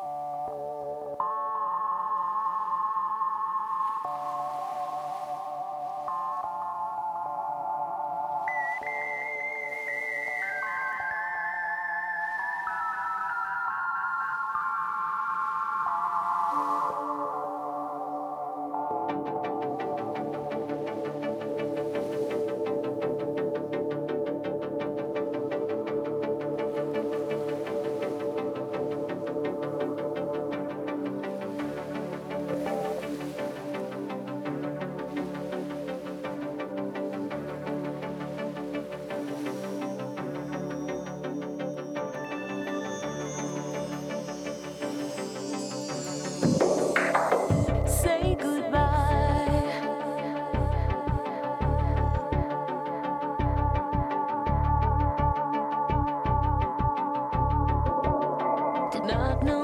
you not know.